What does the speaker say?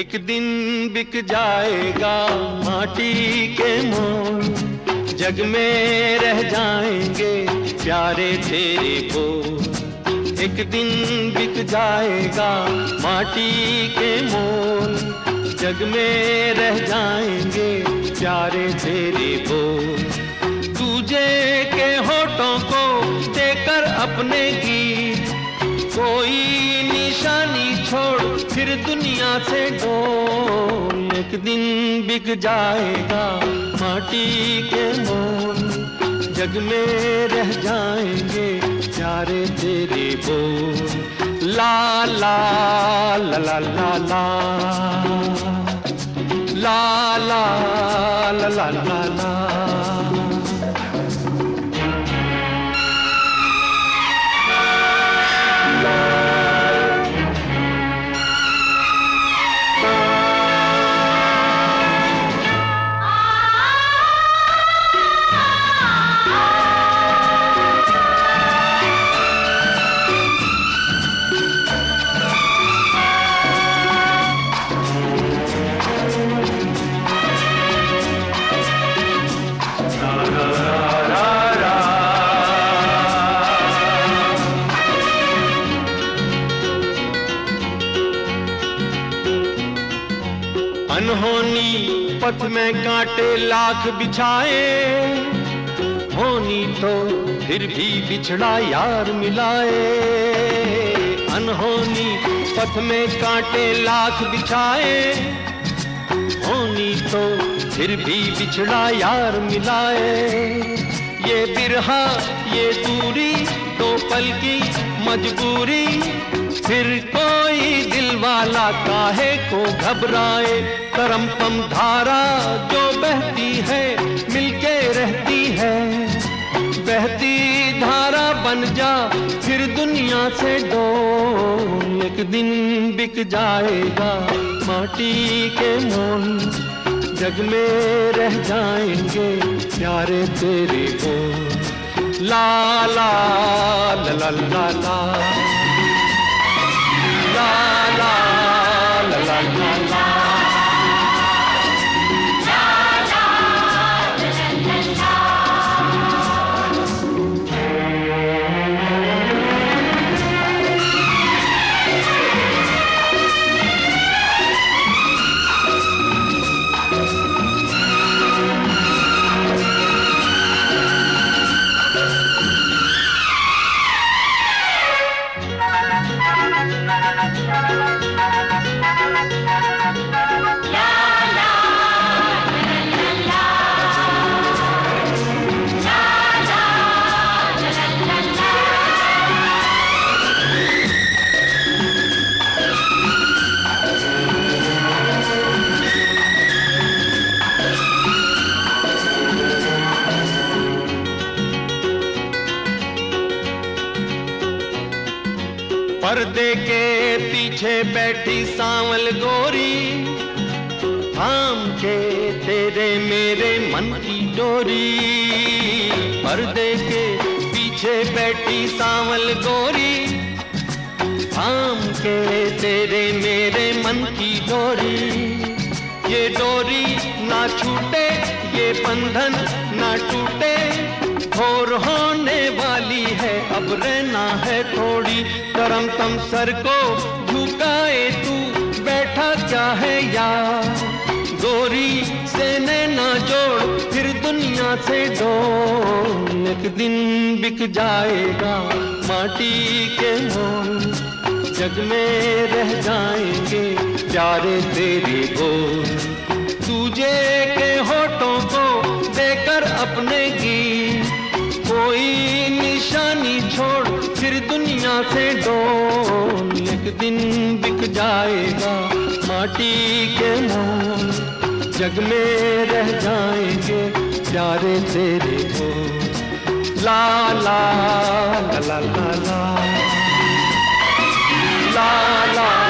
एक दिन बिक जाएगा माटी के मोल। जग में रह जाएँगे प्यारे तेरे को एक दिन बिक जाएगा माटी के मोल। जग में रह जाएँगे प्यारे तेरे बोल। दुनिया से डोल एक दिन बिक जाएगा माटी के मोल। जग में रह जाएँगे प्यारे तेरे बोल। ला ला ला ला ला ला। ला ला ला ला ला ला। पथ में कांटे लाख बिछाए। होनी तो फिर भी बिछड़ा यार मिलाए। अनहोनी पथ में कांटे लाख बिछाए। होनी तो फिर भी बिछड़ा यार मिलाए। ये बिरहा, ये दूरी तो पल की मजबूरी। फिर कोई दिल वाला काहे को घबराए? करम पम धारा जो बहती है, मिलके रहती है। बहती धारा बन जा, फिर दुनिया से डोल एक दिन बिक जाएगा। माटी के मोल जग में रह जाएँगे, प्यारे तेरे को ला ला ला ला ला ला। la पर्दे के पीछे बैठी सांवल गोरी। थाम के तेरे मेरे मन की डोरी। पर्दे के पीछे बैठी सांवल गोरी। थाम के तेरे मेरे मन की डोरी। ये डोरी ना छूटे, ये बंधन ना टूटे। और होने वाली है, अब रहना है थोड़ी। करम तम सर को झुकाए तू, बैठा क्या है यार। गोरी से नैना जोड़, फिर दुनिया से दो एक दिन बिक जाएगा माटी के मोल, जग में रह जाएँगे प्यारे तेरे बोल। तुझे के होठों को देकर अपने गीत, कोई निशानी छोड़, फिर दुनिया से एक दिन बिक जाएगा, माटी के मोल जग में रह जाएँगे, प्यारे तेरे को ला ला ला ला ला ला। ला ला।